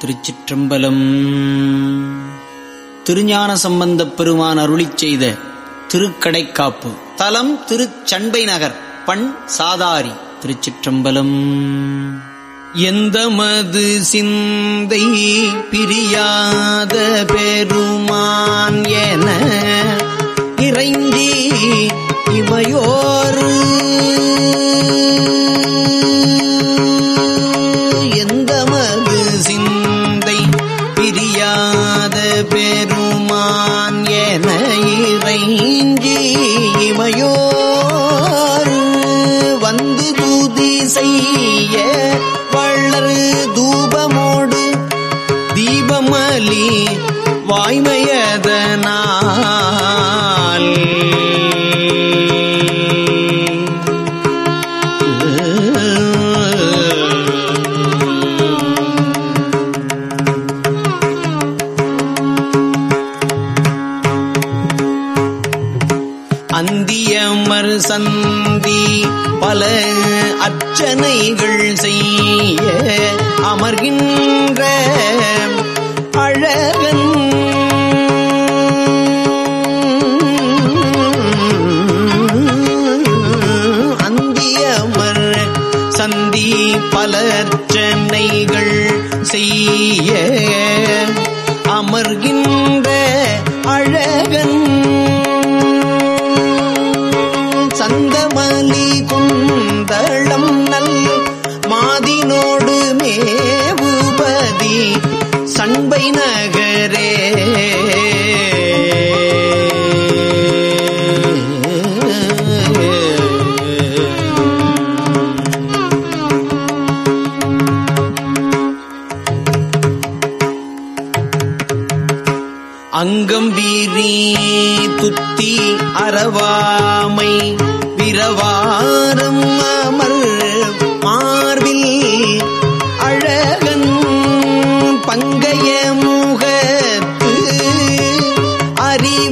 திருச்சிற்றம்பலம். திருஞான சம்பந்தப் பெருமான் அருளி செய்த திருக்கடைக்காப்பு. தலம் திருச்சண்பை நகர் பண் சாதாரி திருச்சிற்றம்பலம். எந்த மது சிந்தை பிரியாத பெருமான் என இறைஞ்சி இமையோரு.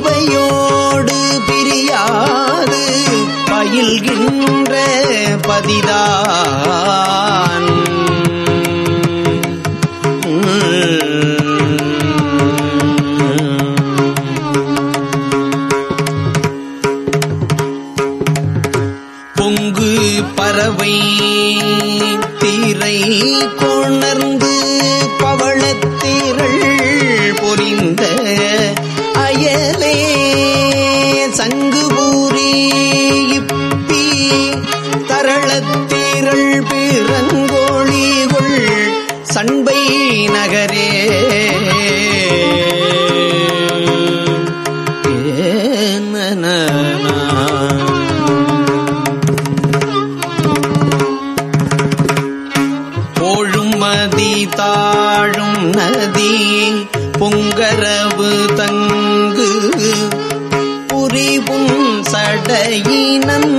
கிருபையோடு பிரியாது பயில்கின்ற பதிதான். பொங்கு பறவை தீரை கோ புகரவு தங்கு புரிவும் சடையினன்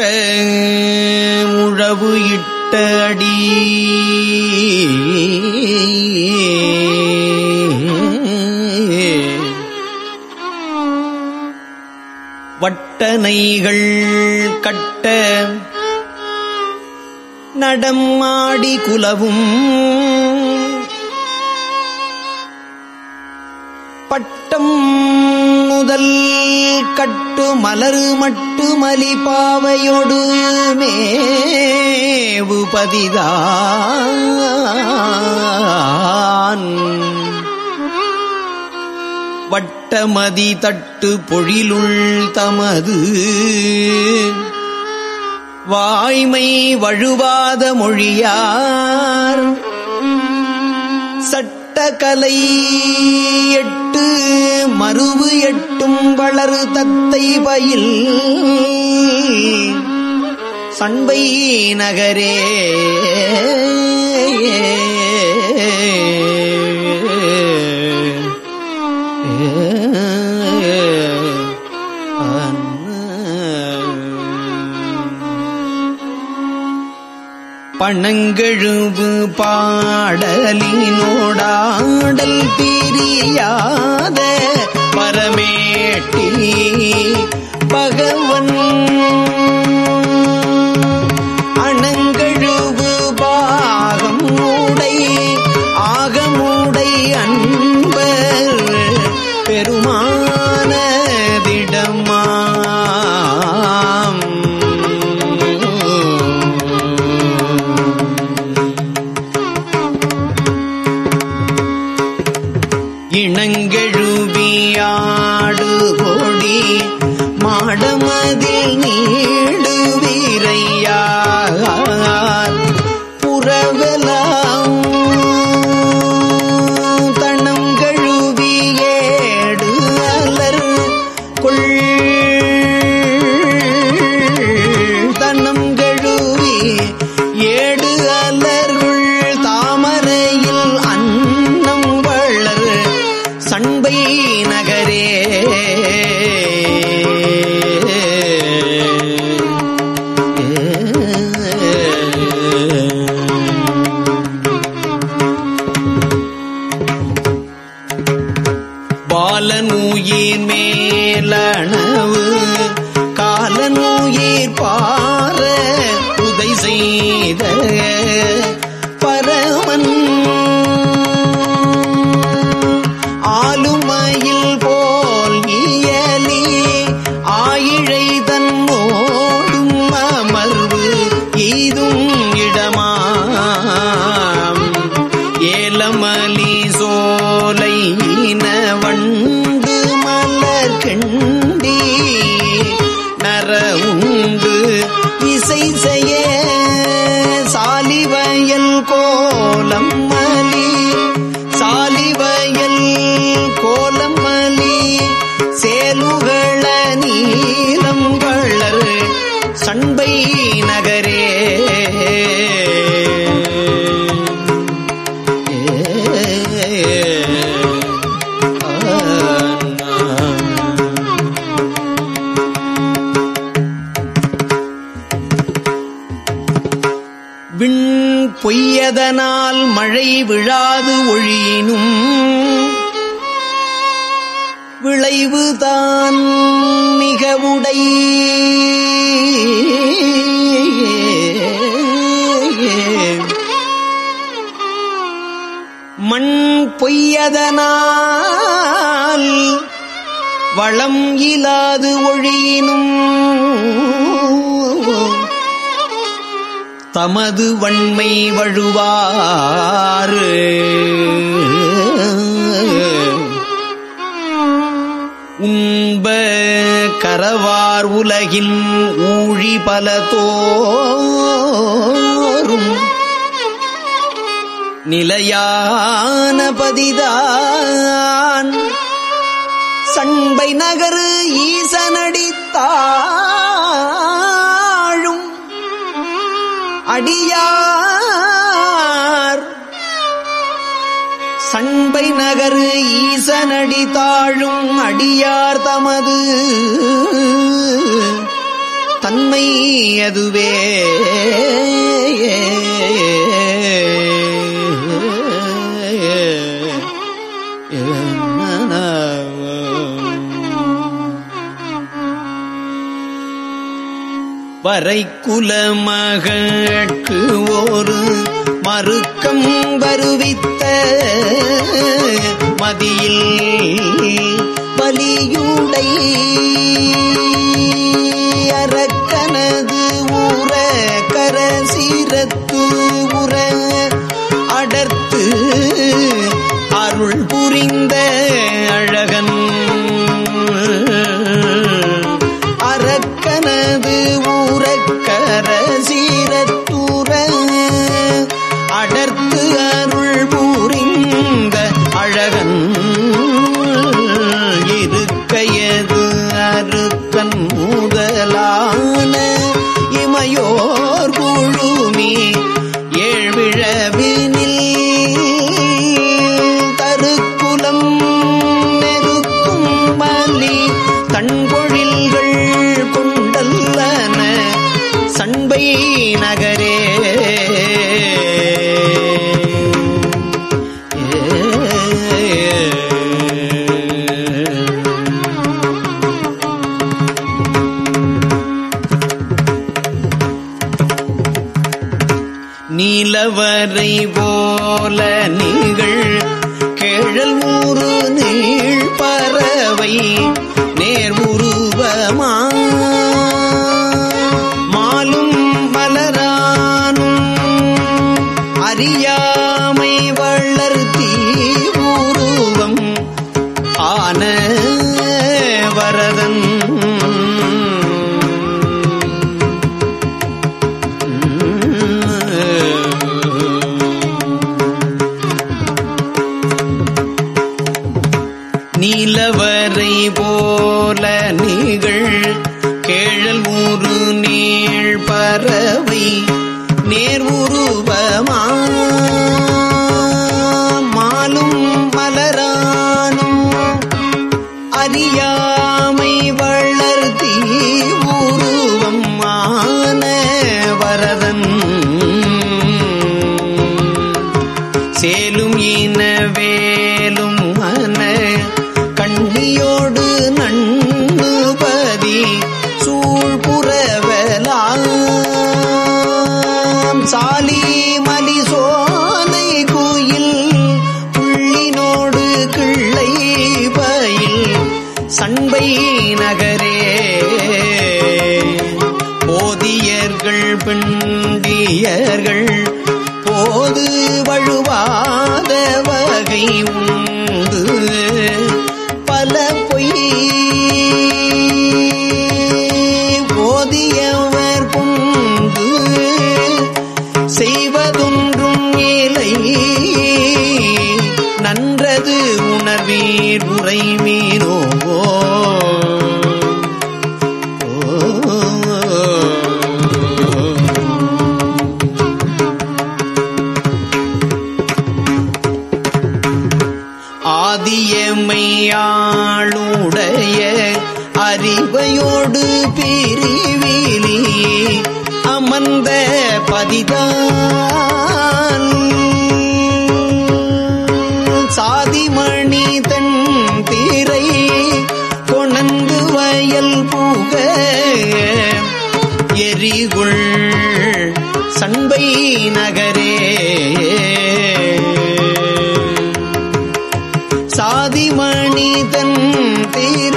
இட்ட உழவு இட்ட அடி. வட்டனைகள் கட்ட நடமாடி குலவும். பட்டம் முதல் கட்டு மலரு மட்டு மலிபாவையொடு மேவு பதிதான் வட்டமதி தட்டு பொழிலுள் தமது. வாய்மை வழுவாத மொழியார். சட்டகலை எட்டும் வளரு தத்தை பயில். சண்பை நகரே. பணங்கெழுவு பாடலினோடாடல் பிரியாத பரமேட்டி பகவன் அணங்கழுவு பாகம் மூடை ஆகமூடை அன்பர் பெருமானதிடமா பெருமானதிடமாம் இணங்கெழுவியாடு கொடி மாடமதில் நீடு வீரையார் புறவலாம் தனங்கழுவியேடு அலர் கொள். தனம் கழுவி ஏடு அலர் செய்த பொய்யதனால் மழை விழாது ஒழியினும் விளைவுதான் மிக உடை மண் பொய்யதனால் வளம் இலாது ஒழியினும் தமது வன்மை வழுவாறு. உண்ப கரவார் உலகின் ஊழி பல தோறும் நிலையான பதிதான். சண்பை நகரு ஈசனடித்தான் அடியார். சண்பை நகரு ஈசனடி தாழும் அடியார் தமது. தன்மை அதுவே. வரைக்குல மகட்கு ஒரு மறுக்கம் வருவித்த மதியில் பலியுடை அரக்கனது ஊர கரசீரத்து உற நீலவரை போல நீங்கள் கேழல் ஊறு நீள் பறவை. வரதன் மலர்கள் நெறிகுள் சண்பை நகரே. சாதி மணிதன் தீ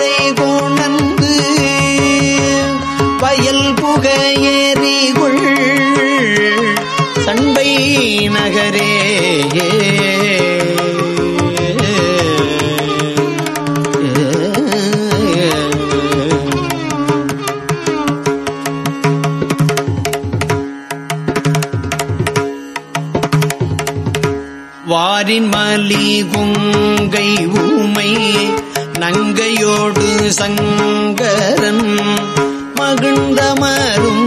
ஆரின் மலி குங்கை ஊமை நங்கையோடு சங்கரன் மகிழ்ந்தமரும்